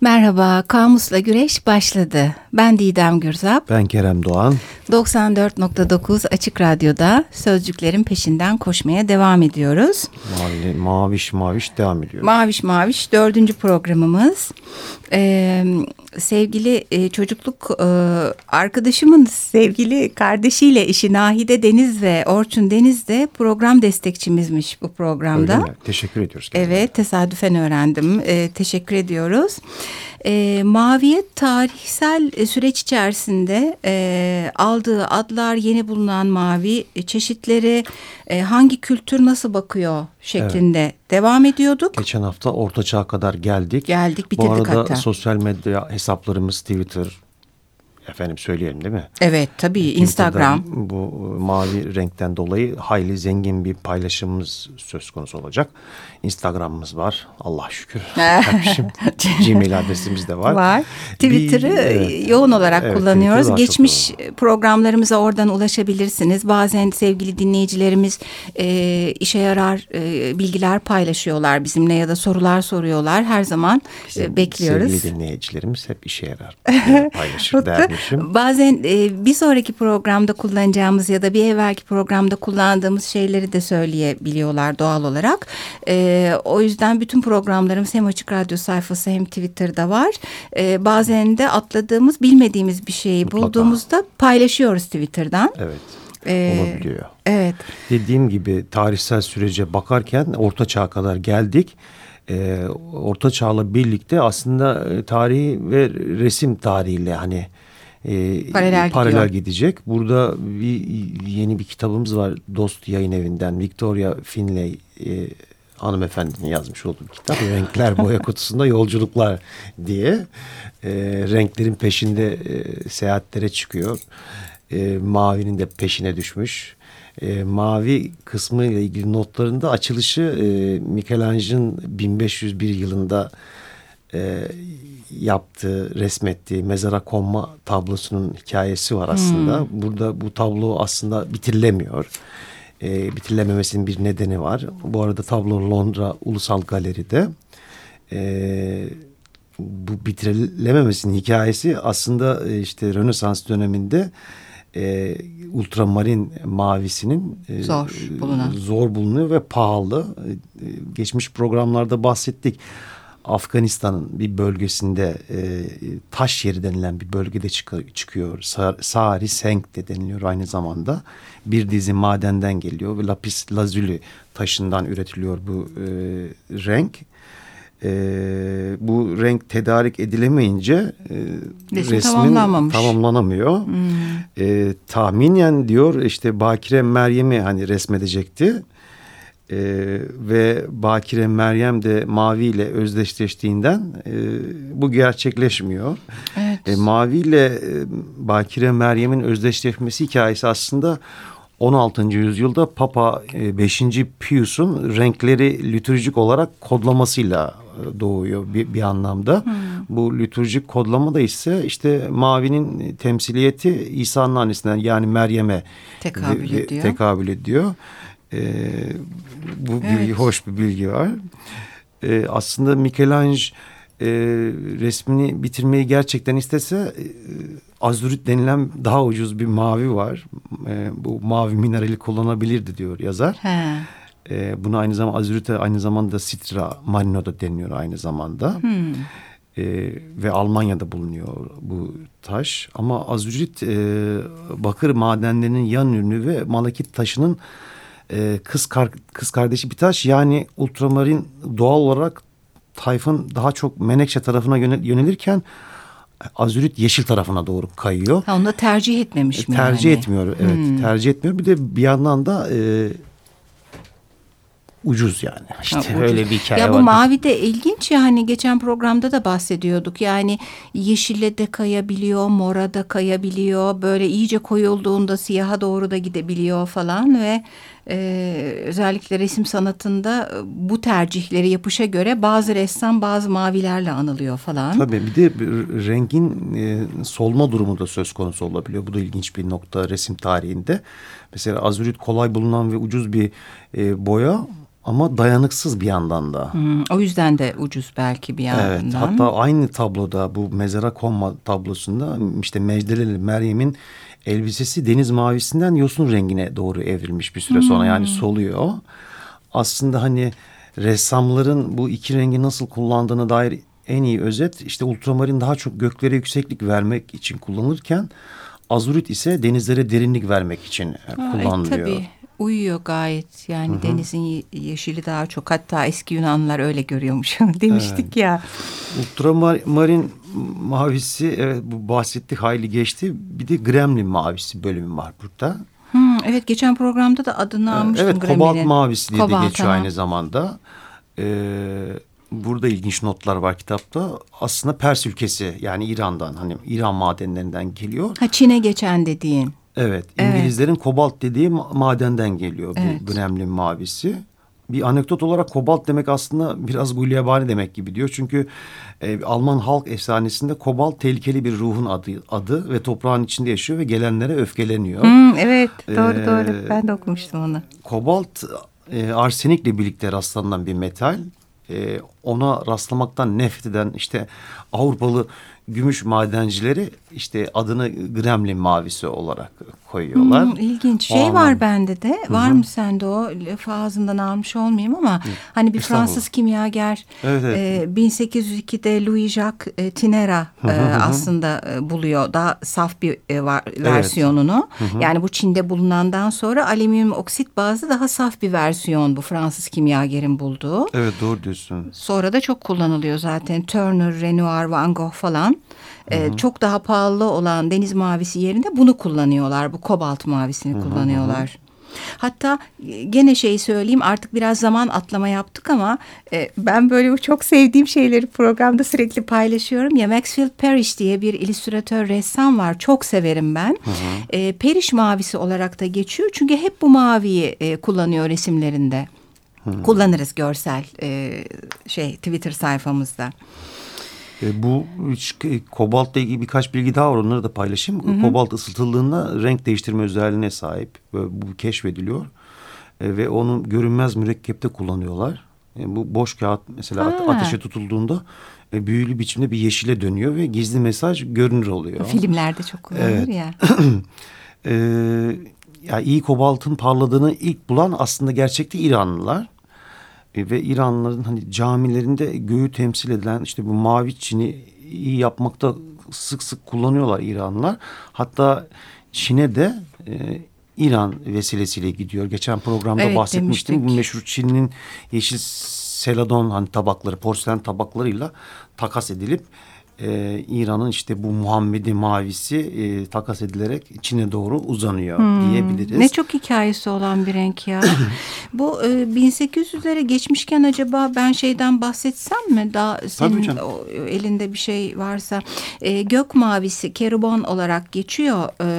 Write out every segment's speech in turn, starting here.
Merhaba, Kamus'la Güreş başladı. Ben Didem Gürzap. Ben Kerem Doğan. 94.9 Açık Radyo'da sözcüklerin peşinden koşmaya devam ediyoruz. Mavi, maviş maviş devam ediyor. Maviş maviş dördüncü programımız. Ee, sevgili e, çocukluk e, arkadaşımın sevgili kardeşiyle işi Nahide Deniz ve Orçun Deniz de program destekçimizmiş bu programda. Öyle mi? Teşekkür ediyoruz. Evet tesadüfen öğrendim. Ee, teşekkür ediyoruz. E, Maviyet tarihsel e, süreç içerisinde e, aldığı adlar yeni bulunan mavi e, çeşitleri e, hangi kültür nasıl bakıyor şeklinde evet. devam ediyorduk. Geçen hafta Orta Çağ'a kadar geldik. Geldik bitirdik hatta. Bu hatta. arada sosyal medya hesaplarımız Twitter, efendim söyleyelim değil mi? Evet tabii Instagram. Bu e, mavi renkten dolayı hayli zengin bir paylaşımımız söz konusu olacak. Instagram'ımız var. Allah şükür. Gmail adresimiz de var. Var. Twitter'ı evet, yoğun olarak evet, kullanıyoruz. Geçmiş programlarımıza oradan ulaşabilirsiniz. Bazen sevgili dinleyicilerimiz e, işe yarar e, bilgiler paylaşıyorlar bizimle ya da sorular soruyorlar. Her zaman Bizim bekliyoruz. Sevgili dinleyicilerimiz hep işe yarar paylaşır dermişim. Bazen e, bir sonraki programda kullanacağımız ya da bir evvelki programda kullandığımız şeyleri de söyleyebiliyorlar doğal olarak. E, o yüzden bütün programlarımız hem Açık Radyo sayfası hem Twitter'da var. E, bazen de atladığımız, bilmediğimiz bir şeyi Mutlaka. bulduğumuzda paylaşıyoruz Twitter'dan. Evet. Ee, olabiliyor. Evet. Dediğim gibi tarihsel sürece bakarken Orta Çağ'a kadar geldik. Ee, Orta Çağ'la birlikte aslında tarihi ve resim tarihiyle hani e, paralel, paralel gidecek. Burada bir yeni bir kitabımız var Dost Yayın Evi'nden Victoria Finlay e, hanımefendinin yazmış olduğu bir kitap. Renkler boya kutusunda yolculuklar diye e, renklerin peşinde e, seyahatlere çıkıyor. E, mavinin de peşine düşmüş. E, mavi kısmı ile ilgili notlarında açılışı e, Michelangelo'nun 1501 yılında e, yaptığı, resmettiği mezara konma tablosunun hikayesi var aslında. Hmm. Burada bu tablo aslında bitirilemiyor e, bitirilememesinin bir nedeni var. Bu arada tablo Londra Ulusal Galeri'de. E, bu bitirilememesinin hikayesi aslında e, işte Rönesans döneminde e, ultramarin mavisinin e, zor, bulunan. zor bulunuyor ve pahalı. E, geçmiş programlarda bahsettik. Afganistan'ın bir bölgesinde e, taş yeri denilen bir bölgede çık çıkıyor. Sari Senk de deniliyor aynı zamanda. Bir dizi madenden geliyor ve lapis lazuli taşından üretiliyor bu e, renk. E, bu renk tedarik edilemeyince e, resmin tamamlanamıyor. Hmm. E, tahminen diyor işte Bakire Meryem'i hani resmedecekti. Ee, ve Bakire Meryem de Mavi ile özdeşleştiğinden e, bu gerçekleşmiyor. Evet. E, Mavi ile e, Bakire Meryem'in özdeşleşmesi hikayesi aslında 16. yüzyılda Papa 5. E, Pius'un renkleri litürjik olarak kodlamasıyla e, doğuyor bir, bir anlamda. Hmm. Bu litürjik kodlama da ise işte mavinin temsiliyeti İsa'nın annesinden yani Meryem'e tekabül ediyor. Tekabül ediyor. E, bu evet. bilgi hoş bir bilgi var. E, aslında Michelangelo e, resmini bitirmeyi gerçekten istese e, azurit denilen daha ucuz bir mavi var. E, bu mavi minerali kullanabilirdi diyor yazar. He. E, bunu aynı zamanda azurite aynı zamanda sitra marino da deniyor aynı zamanda. Hmm. E, ve Almanya'da bulunuyor bu taş. Ama azurit e, bakır madenlerinin yan ürünü ve malakit taşının e, kız kar, kız kardeşi bir taş. Yani ultramarin doğal olarak Tayfun daha çok Menekşe tarafına yönelirken Azürit yeşil tarafına doğru kayıyor. Ha, onu da tercih etmemiş mi? Tercih yani? etmiyor evet hmm. tercih etmiyor. Bir de bir yandan da e, ucuz yani. İşte ha, öyle bir hikaye ya var. bu mavi de ilginç ya hani geçen programda da bahsediyorduk. Yani yeşille de kayabiliyor, mora da kayabiliyor. Böyle iyice koyulduğunda siyaha doğru da gidebiliyor falan ve e, özellikle resim sanatında bu tercihleri yapışa göre bazı ressam bazı mavilerle anılıyor falan. Tabii bir de rengin e, solma durumu da söz konusu olabiliyor. Bu da ilginç bir nokta resim tarihinde. Mesela azurit kolay bulunan ve ucuz bir e, boya ama dayanıksız bir yandan da. Hmm, o yüzden de ucuz belki bir yandan. Evet hatta aynı tabloda bu mezara konma tablosunda işte Mecdeleli Meryem'in elbisesi deniz mavisinden yosun rengine doğru evrilmiş bir süre sonra yani soluyor. Aslında hani ressamların bu iki rengi nasıl kullandığına dair en iyi özet işte ultramarin daha çok göklere yükseklik vermek için kullanılırken azurit ise denizlere derinlik vermek için kullanılıyor. E, tabii uyuyor gayet yani Hı-hı. denizin yeşili daha çok hatta eski Yunanlılar öyle görüyormuş demiştik evet. ya. Ultramarin mavisi evet bu bahsettik hayli geçti bir de gremlin mavisi bölümü var burada. Hmm, evet geçen programda da adını almıştım. Evet Gremlin'in. kobalt mavisi diye kobalt, de geçiyor tamam. aynı zamanda. Ee, burada ilginç notlar var kitapta. Aslında Pers ülkesi yani İran'dan hani İran madenlerinden geliyor. Ha Çin'e geçen dediğin. Evet, İngilizlerin evet. kobalt dediği madenden geliyor evet. bu Gremlin mavisi. Bir anekdot olarak kobalt demek aslında biraz gulyabani demek gibi diyor. Çünkü e, Alman halk efsanesinde kobalt tehlikeli bir ruhun adı, adı ve toprağın içinde yaşıyor ve gelenlere öfkeleniyor. Hmm, evet doğru ee, doğru ben de okumuştum onu. Kobalt e, arsenikle birlikte rastlanan bir metal. E, ona rastlamaktan nefret eden işte Avrupalı gümüş madencileri işte adını Gremlin mavisi olarak koyuyorlar. Hmm, ilginç. Şey Ondan... var bende de. Hı-hı. Var mı sende o? Lafı ağzından almış olmayayım ama Hı. hani bir Fransız kimyager evet, evet. E, 1802'de Louis Jacques e, Tinera e, aslında e, buluyor. Daha saf bir e, var, evet. versiyonunu. Hı-hı. Yani bu Çin'de bulunandan sonra alüminyum oksit bazı daha saf bir versiyon bu Fransız kimyagerin bulduğu. Evet doğru diyorsun. Sonra da çok kullanılıyor zaten. Turner, Renoir, Van Gogh falan. E, çok daha pahalı olan deniz mavisi yerine bunu kullanıyorlar. Bu kobalt mavisini hı hı. kullanıyorlar. Hatta e, gene şey söyleyeyim artık biraz zaman atlama yaptık ama e, ben böyle çok sevdiğim şeyleri programda sürekli paylaşıyorum ya Maxfield Parrish diye bir illüstratör ressam var çok severim ben. Hı hı. E, Parrish mavisi olarak da geçiyor çünkü hep bu maviyi e, kullanıyor resimlerinde. Hı. Kullanırız görsel e, şey Twitter sayfamızda. E, bu e, kobaltla ilgili birkaç bilgi daha var onları da paylaşayım. Hı hı. Kobalt ısıtıldığında renk değiştirme özelliğine sahip. Bu keşfediliyor. E, ve onun görünmez mürekkepte kullanıyorlar. E, bu boş kağıt mesela ha. ateşe tutulduğunda e, büyülü biçimde bir yeşile dönüyor ve gizli mesaj görünür oluyor. Filmlerde çok kullanılır evet. ya. e, ya iyi kobaltın parladığını ilk bulan aslında gerçekte İranlılar. E, ve İranlıların hani camilerinde göğü temsil edilen işte bu mavi çini iyi yapmakta sık sık kullanıyorlar İranlılar. Hatta Çin'e de e, İran vesilesiyle gidiyor. Geçen programda evet, bahsetmiştim. Demiştik. Bu meşhur Çin'in yeşil seladon hani tabakları, porselen tabaklarıyla takas edilip e, İran'ın işte bu Muhammedi mavisi e, takas edilerek Çin'e doğru uzanıyor hmm, diyebiliriz. Ne çok hikayesi olan bir renk ya. bu e, 1800'lere geçmişken acaba ben şeyden bahsetsem mi? Daha senin o, elinde bir şey varsa. E, gök mavisi kerubon olarak geçiyor. E,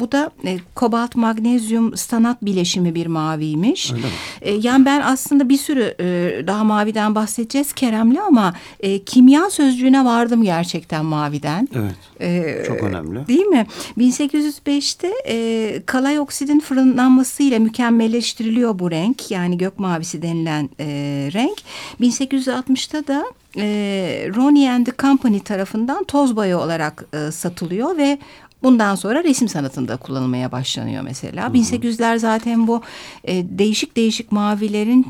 bu da e, kobalt magnezyum stanat bileşimi bir maviymiş. E, yani ben aslında bir sürü e, daha maviden bahsedeceğiz Kerem'le ama e, kimya sözcüğüne vardım gerçekten maviden. Evet. Ee, çok önemli. Değil mi? 1805'te e, kalay oksidin fırınlanmasıyla mükemmelleştiriliyor bu renk. Yani gök mavisi denilen e, renk. 1860'ta da e, Ronnie and the Company tarafından toz boya olarak e, satılıyor ve Bundan sonra resim sanatında kullanılmaya başlanıyor mesela. Hı hı. 1800'ler zaten bu e, değişik değişik mavilerin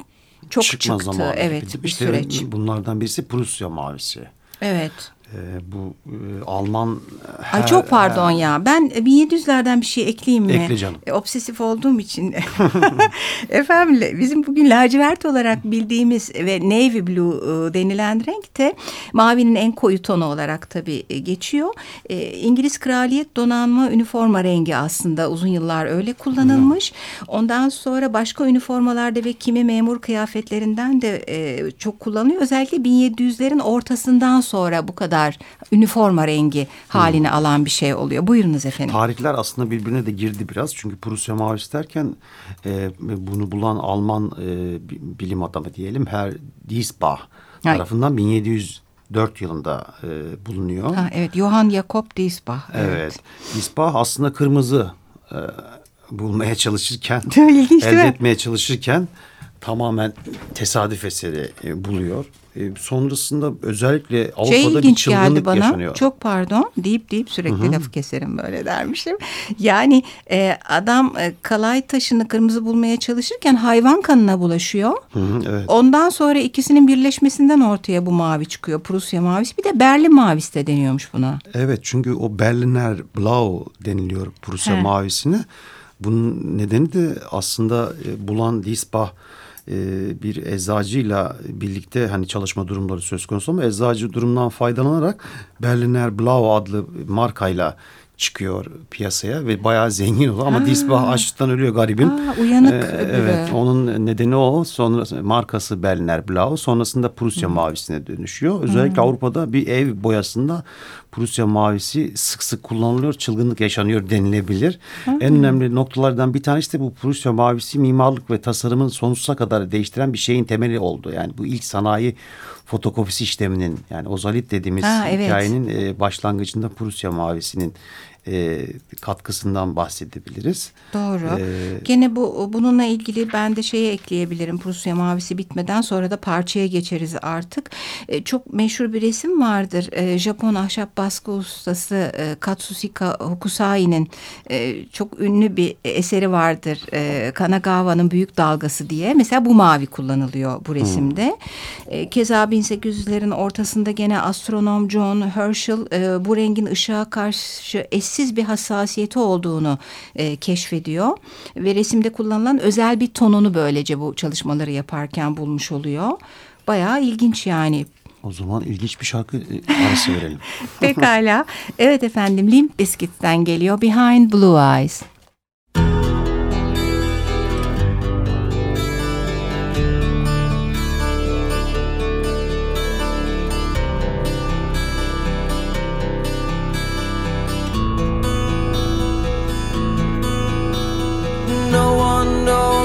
çok Çıkma çıktı. Zamanı. Evet bir işte süreç. Bunlardan birisi Prusya mavisi. Evet. Ee, bu e, Alman... Her, Ay çok pardon her... ya. Ben 1700'lerden bir şey ekleyeyim mi? Ekle canım. E, obsesif olduğum için. Efendim bizim bugün lacivert olarak bildiğimiz ve navy blue e, denilen renk de mavinin en koyu tonu olarak tabii e, geçiyor. E, İngiliz kraliyet donanma üniforma rengi aslında uzun yıllar öyle kullanılmış. Ondan sonra başka üniformalarda ve kimi memur kıyafetlerinden de e, çok kullanılıyor. Özellikle 1700'lerin ortasından sonra bu kadar kadar üniforma rengi halini alan bir şey oluyor. Buyurunuz efendim. Tarihler aslında birbirine de girdi biraz. Çünkü Prusya mavisi derken e, bunu bulan Alman e, bilim adamı diyelim Herr Diesbach tarafından 1704 yılında e, bulunuyor. Ha, evet Johann Jakob Diesbach. Evet. evet. Diesbach aslında kırmızı e, bulmaya çalışırken, elde etmeye çalışırken tamamen tesadüf eseri e, buluyor. E, sonrasında özellikle Şey Avrupa'da bir ilginç geldi çılgınlık bana. yaşanıyor. Çok pardon deyip deyip sürekli lafı keserim böyle dermişim. Yani e, adam e, kalay taşını kırmızı bulmaya çalışırken hayvan kanına bulaşıyor. Evet. Ondan sonra ikisinin birleşmesinden ortaya bu mavi çıkıyor. Prusya mavisi. Bir de Berlin mavisi de deniyormuş buna. Evet çünkü o Berliner Blau deniliyor Prusya He. mavisine. Bunun nedeni de aslında e, Bulan Diesbach e, bir eczacıyla birlikte hani çalışma durumları söz konusu ama eczacı durumdan faydalanarak Berliner Blau adlı markayla çıkıyor piyasaya ve bayağı zengin oluyor ama Ha. Diesbach açlıktan ölüyor garibim. Aa, uyanık Ee, öbürü. evet onun nedeni o. Sonra markası Berliner Blau sonrasında Prusya mavisine dönüşüyor. Özellikle Avrupa'da bir ev boyasında Prusya mavisi sık sık kullanılıyor. Çılgınlık yaşanıyor denilebilir. En önemli noktalardan bir tanesi de bu Prusya mavisi mimarlık ve tasarımın sonsuza kadar değiştiren bir şeyin temeli oldu. Yani bu ilk sanayi fotokopisi işleminin yani ozalit dediğimiz Ha, evet. hikayenin e, başlangıcında Prusya mavisinin e, katkısından bahsedebiliriz. Doğru. Ee, Gene bu bununla ilgili ben de şeye ekleyebilirim. Prusya mavisi bitmeden sonra da parçaya geçeriz artık. E, çok meşhur bir resim vardır. E, Japon ahşap baskı ustası e, Katsushika Hokusai'nin e, çok ünlü bir eseri vardır. E, Kanagawa'nın Büyük Dalgası diye. Mesela bu mavi kullanılıyor bu resimde. E, keza 1800'lerin ortasında gene astronom John Herschel e, bu rengin ışığa karşı eşsiz bir hassasiyeti olduğunu e, keşfediyor ve resimde kullanılan özel bir tonunu böylece bu çalışmaları yaparken bulmuş oluyor. Bayağı ilginç yani. O zaman ilginç bir şarkı e, arası verelim. Pekala. Evet efendim Limp Bizkit'ten geliyor Behind Blue Eyes.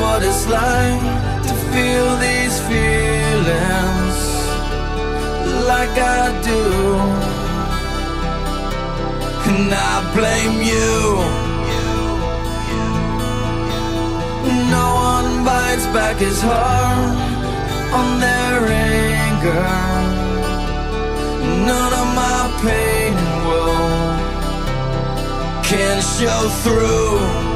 What it's like to feel these feelings like I do. And I blame you. No one bites back his heart on their anger. None of my pain and can show through.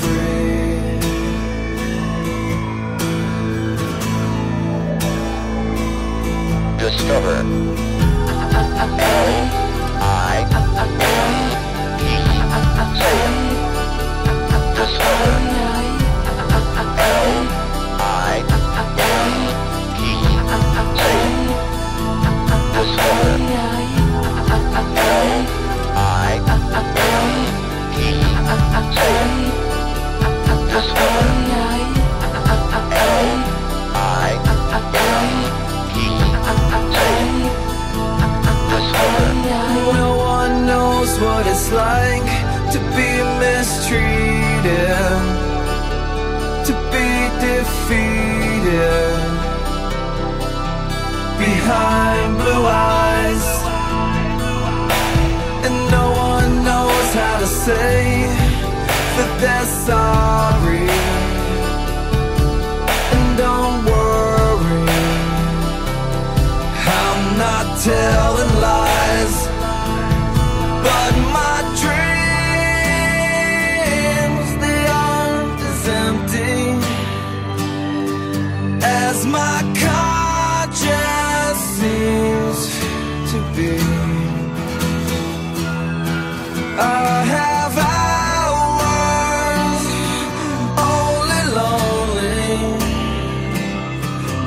like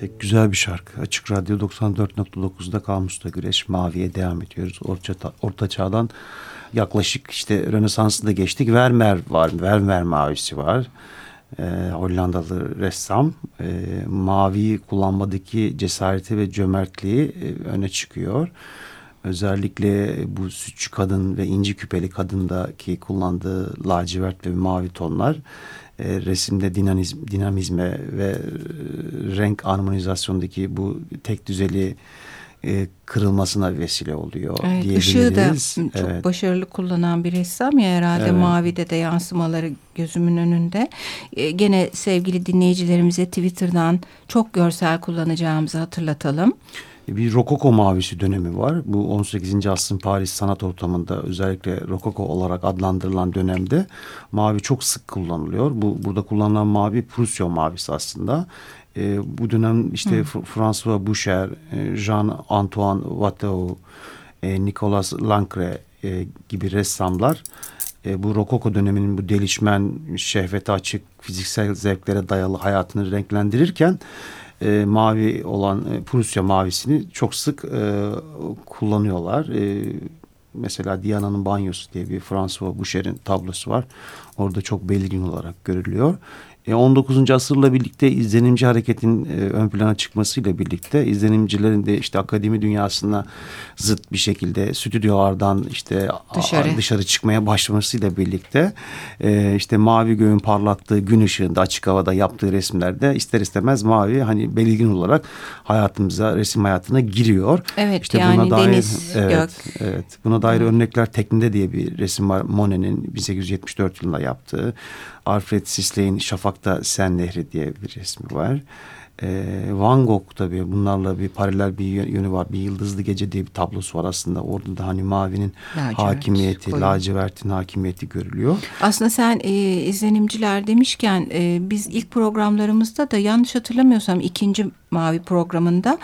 Pek güzel bir şarkı. Açık Radyo 94.9'da Kamus'ta Güreş Mavi'ye devam ediyoruz. Orta, orta çağdan yaklaşık işte Rönesans'ı da geçtik. Vermeer var. Vermeer mavisi var. Ee, Hollandalı ressam. Ee, maviyi kullanmadaki cesareti ve cömertliği e, öne çıkıyor. Özellikle bu sütçü kadın ve inci küpeli kadındaki kullandığı lacivert ve mavi tonlar e, resimde dinamizm, dinamizme ve e, renk harmonizasyondaki bu tek düzeli e, kırılmasına vesile oluyor Evet, diyebiliriz. ışığı da çok Evet. başarılı kullanan bir ressam ya herhalde Evet. mavide de yansımaları gözümün önünde. Ee, gene sevgili dinleyicilerimize Twitter'dan çok görsel kullanacağımızı hatırlatalım. Bir rokoko mavisi dönemi var. Bu 18. asrın Paris sanat ortamında özellikle rokoko olarak adlandırılan dönemde mavi çok sık kullanılıyor. Bu burada kullanılan mavi Prusya mavisi aslında. Ee, bu dönem işte F- François Boucher, e, Jean-Antoine Watteau, e, Nicolas Lancre e, gibi ressamlar e, bu rokoko döneminin bu delişmen, şehvete açık, fiziksel zevklere dayalı hayatını renklendirirken e, mavi olan e, Prusya mavisini çok sık e, kullanıyorlar. E, mesela Diana'nın banyosu diye bir François Boucher'in tablosu var. Orada çok belirgin olarak görülüyor. E, 19. asırla birlikte izlenimci hareketin e, ön plana çıkmasıyla birlikte izlenimcilerin de işte akademi dünyasına zıt bir şekilde stüdyolardan işte Dışarı. dışarı çıkmaya başlamasıyla birlikte e, işte mavi göğün parlattığı gün ışığında açık havada yaptığı resimlerde ister istemez mavi hani belirgin olarak hayatımıza resim hayatına giriyor. Evet, İşte yani buna dair, deniz, evet, gök. Evet. Buna dair örnekler Tekninde diye bir resim var. Monet'in 1874 yılında yaptığı. Alfred Sisley'in Şafak'ta Sen Nehri diye bir resmi var. Ee, Van Gogh tabii bunlarla bir paralel bir yönü var. Bir Yıldızlı Gece diye bir tablosu var aslında. Orada da hani mavinin Lacivert, hakimiyeti, koyu. lacivertin hakimiyeti görülüyor. Aslında sen e, izlenimciler demişken e, biz ilk programlarımızda da yanlış hatırlamıyorsam ikinci mavi programında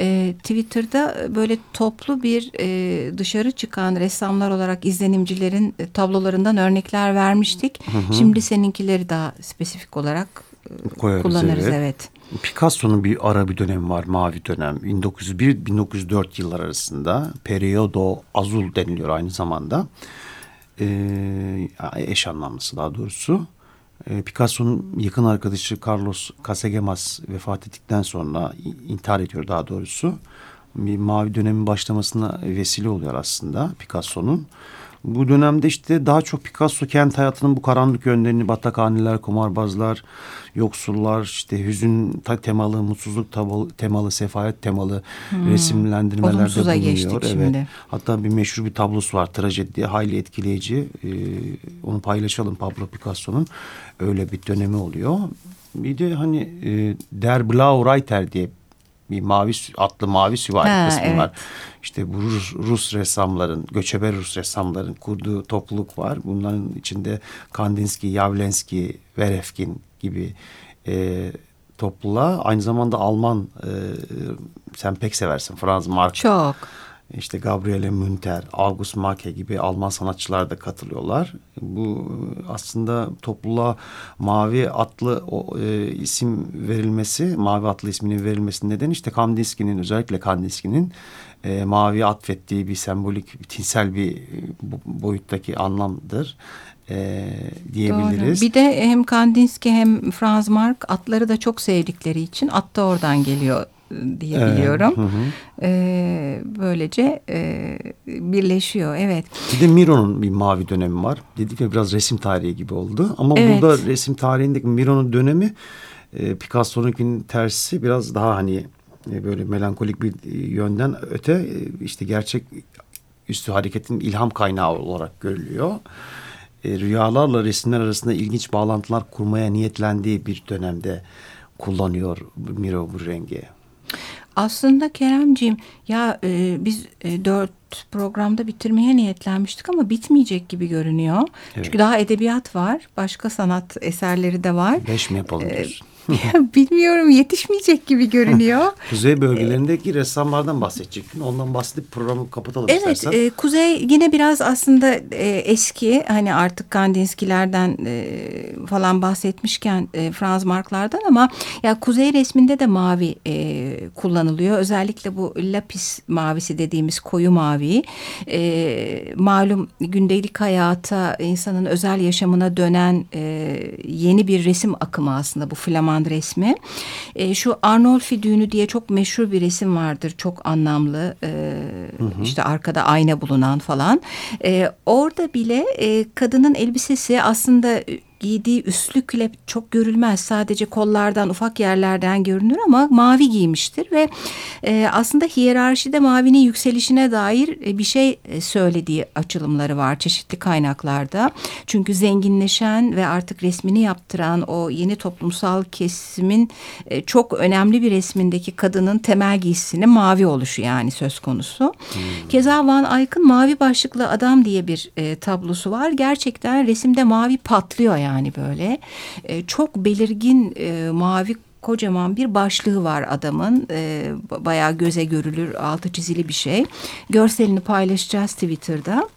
e, Twitter'da böyle toplu bir e, dışarı çıkan ressamlar olarak izlenimcilerin e, tablolarından örnekler vermiştik. Şimdi seninkileri daha spesifik olarak e, Koyarız, kullanırız evet. evet. Picasso'nun bir ara bir dönemi var mavi dönem. 1901-1904 yıllar arasında periodo azul deniliyor aynı zamanda. Ee, eş anlamlısı daha doğrusu. Ee, Picasso'nun yakın arkadaşı Carlos Casagemas vefat ettikten sonra intihar ediyor daha doğrusu. Bir mavi dönemin başlamasına vesile oluyor aslında Picasso'nun. Bu dönemde işte daha çok Picasso kent hayatının bu karanlık yönlerini batakhaneler, kumarbazlar, yoksullar, işte hüzün temalı, mutsuzluk tabalı- temalı, sefalet temalı resimlendirmelerde Hmm. Olumsuza bulunuyor. geçtik Evet. şimdi. Hatta bir meşhur bir tablosu var trajedi diye hayli etkileyici. Ee, onu paylaşalım Pablo Picasso'nun. Öyle bir dönemi oluyor. Bir de hani e, Der Blau Reiter diye bir mavi atlı mavi süvari Ha, kısmı evet. var. İşte bu Rus, Rus ressamların, göçebe Rus ressamların kurduğu topluluk var. Bunların içinde Kandinsky, Yavlenski, Verefkin gibi e, topluluğa aynı zamanda Alman e, sen pek seversin Franz Marc Çok. İşte Gabriele Münter, August Macke gibi Alman sanatçılar da katılıyorlar. Bu aslında topluluğa Mavi adlı o, e, isim verilmesi, Mavi adlı isminin verilmesinin nedeni işte Kandinsky'nin özellikle Kandinsky'nin e, mavi atfettiği bir sembolik, tinsel bir e, boyuttaki anlamdır e, diyebiliriz. Doğru. Bir de hem Kandinsky hem Franz Marc atları da çok sevdikleri için at da oradan geliyor diye Evet, biliyorum. hı hı. Ee, böylece e, birleşiyor. Evet. Bir de Miro'nun bir mavi dönemi var. Dedik ya biraz resim tarihi gibi oldu. Ama Evet. burada resim tarihindeki Miro'nun dönemi e, Picasso'nunkinin tersi biraz daha hani e, böyle melankolik bir e, yönden öte e, işte gerçek üstü hareketin ilham kaynağı olarak görülüyor. E, rüyalarla resimler arasında ilginç bağlantılar kurmaya niyetlendiği bir dönemde kullanıyor Miro bu rengi. Aslında Keremciğim ya e, biz e, dört programda bitirmeye niyetlenmiştik ama bitmeyecek gibi görünüyor. Evet. Çünkü daha edebiyat var. Başka sanat eserleri de var. Beş mi yapalım diyorsun? Bilmiyorum yetişmeyecek gibi görünüyor. Kuzey bölgelerindeki ressamlardan bahsedecektin. Ondan bahsedip programı kapatalım Evet, istersen. e, Kuzey yine biraz aslında e, eski hani artık Kandinsky'lerden e, falan bahsetmişken e, Franz Mark'lardan ama ya Kuzey resminde de mavi e, kullanılıyor. Özellikle bu lapis mavisi dediğimiz koyu mavi. E, malum gündelik hayata, insanın özel yaşamına dönen e, yeni bir resim akımı aslında bu Flamand resmi. E, şu Arnolfi düğünü diye çok meşhur bir resim vardır. Çok anlamlı. E, işte arkada ayna bulunan falan. E, orada bile e, kadının elbisesi aslında giydiği üstlükle çok görülmez. Sadece kollardan ufak yerlerden görünür ama mavi giymiştir ve e, aslında hiyerarşide mavinin yükselişine dair e, bir şey e, söylediği açılımları var çeşitli kaynaklarda. Çünkü zenginleşen ve artık resmini yaptıran o yeni toplumsal kesimin e, çok önemli bir resmindeki kadının temel giysisinin mavi oluşu yani söz konusu. Keza Van Eyck'ın Mavi Başlıklı Adam diye bir e, tablosu var. Gerçekten resimde mavi patlıyor yani böyle. E, çok belirgin e, mavi kocaman bir başlığı var adamın. E, bayağı göze görülür, altı çizili bir şey. Görselini paylaşacağız Twitter'da.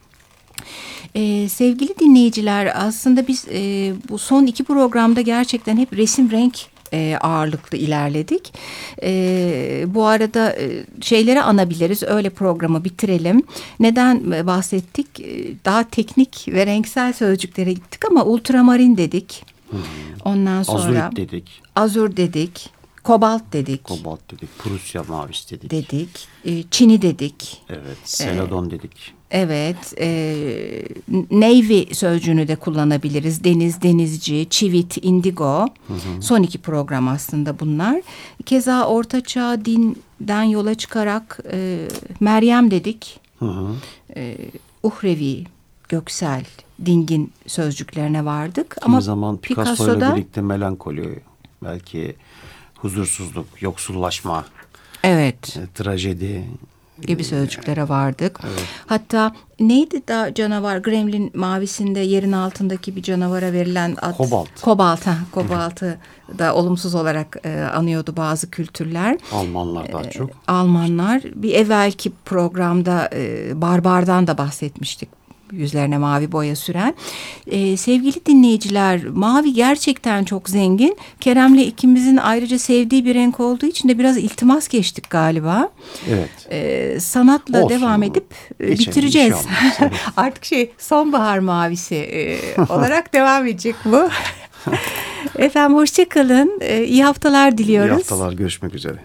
Ee, sevgili dinleyiciler aslında biz e, bu son iki programda gerçekten hep resim renk e, ağırlıklı ilerledik. E, bu arada e, şeyleri anabiliriz öyle programı bitirelim. Neden e, bahsettik? E, daha teknik ve renksel sözcüklere gittik ama ultramarin dedik. Ondan sonra Azurit dedik, azur dedik, kobalt dedik, kobalt dedik, Prusya mavisi dedik. dedik, e, çini dedik. Evet, seladon dedik. Evet, e, Navy sözcüğünü de kullanabiliriz. Deniz, denizci, çivit, indigo. Son iki program aslında bunlar. Keza Ortaçağ dinden yola çıkarak e, Meryem dedik. Hı hı. E, Uhrevi, Göksel, Dingin sözcüklerine vardık. Kimi Ama zaman Picasso ile Picasso'da birlikte melankoli, belki huzursuzluk, yoksullaşma, evet e, trajedi. Gibi sözcüklere vardık. Hatta neydi da canavar Gremlin mavisinde yerin altındaki bir canavara verilen ad? Kobalt. Kobalt. Ha, kobaltı da olumsuz olarak e, anıyordu bazı kültürler. Almanlar daha çok. Almanlar bir evvelki programda e, Barbar'dan da bahsetmiştik yüzlerine mavi boya süren. E, sevgili dinleyiciler mavi gerçekten çok zengin. Kerem'le ikimizin ayrıca sevdiği bir renk olduğu için de biraz iltimas geçtik galiba. Evet. E, sanatla Olsun. devam edip e, Geçelim, bitireceğiz. şey olmaz. Artık şey sonbahar mavisi e, olarak devam edecek bu. Efendim hoşçakalın. E, iyi haftalar İyi diliyoruz. haftalar, görüşmek üzere.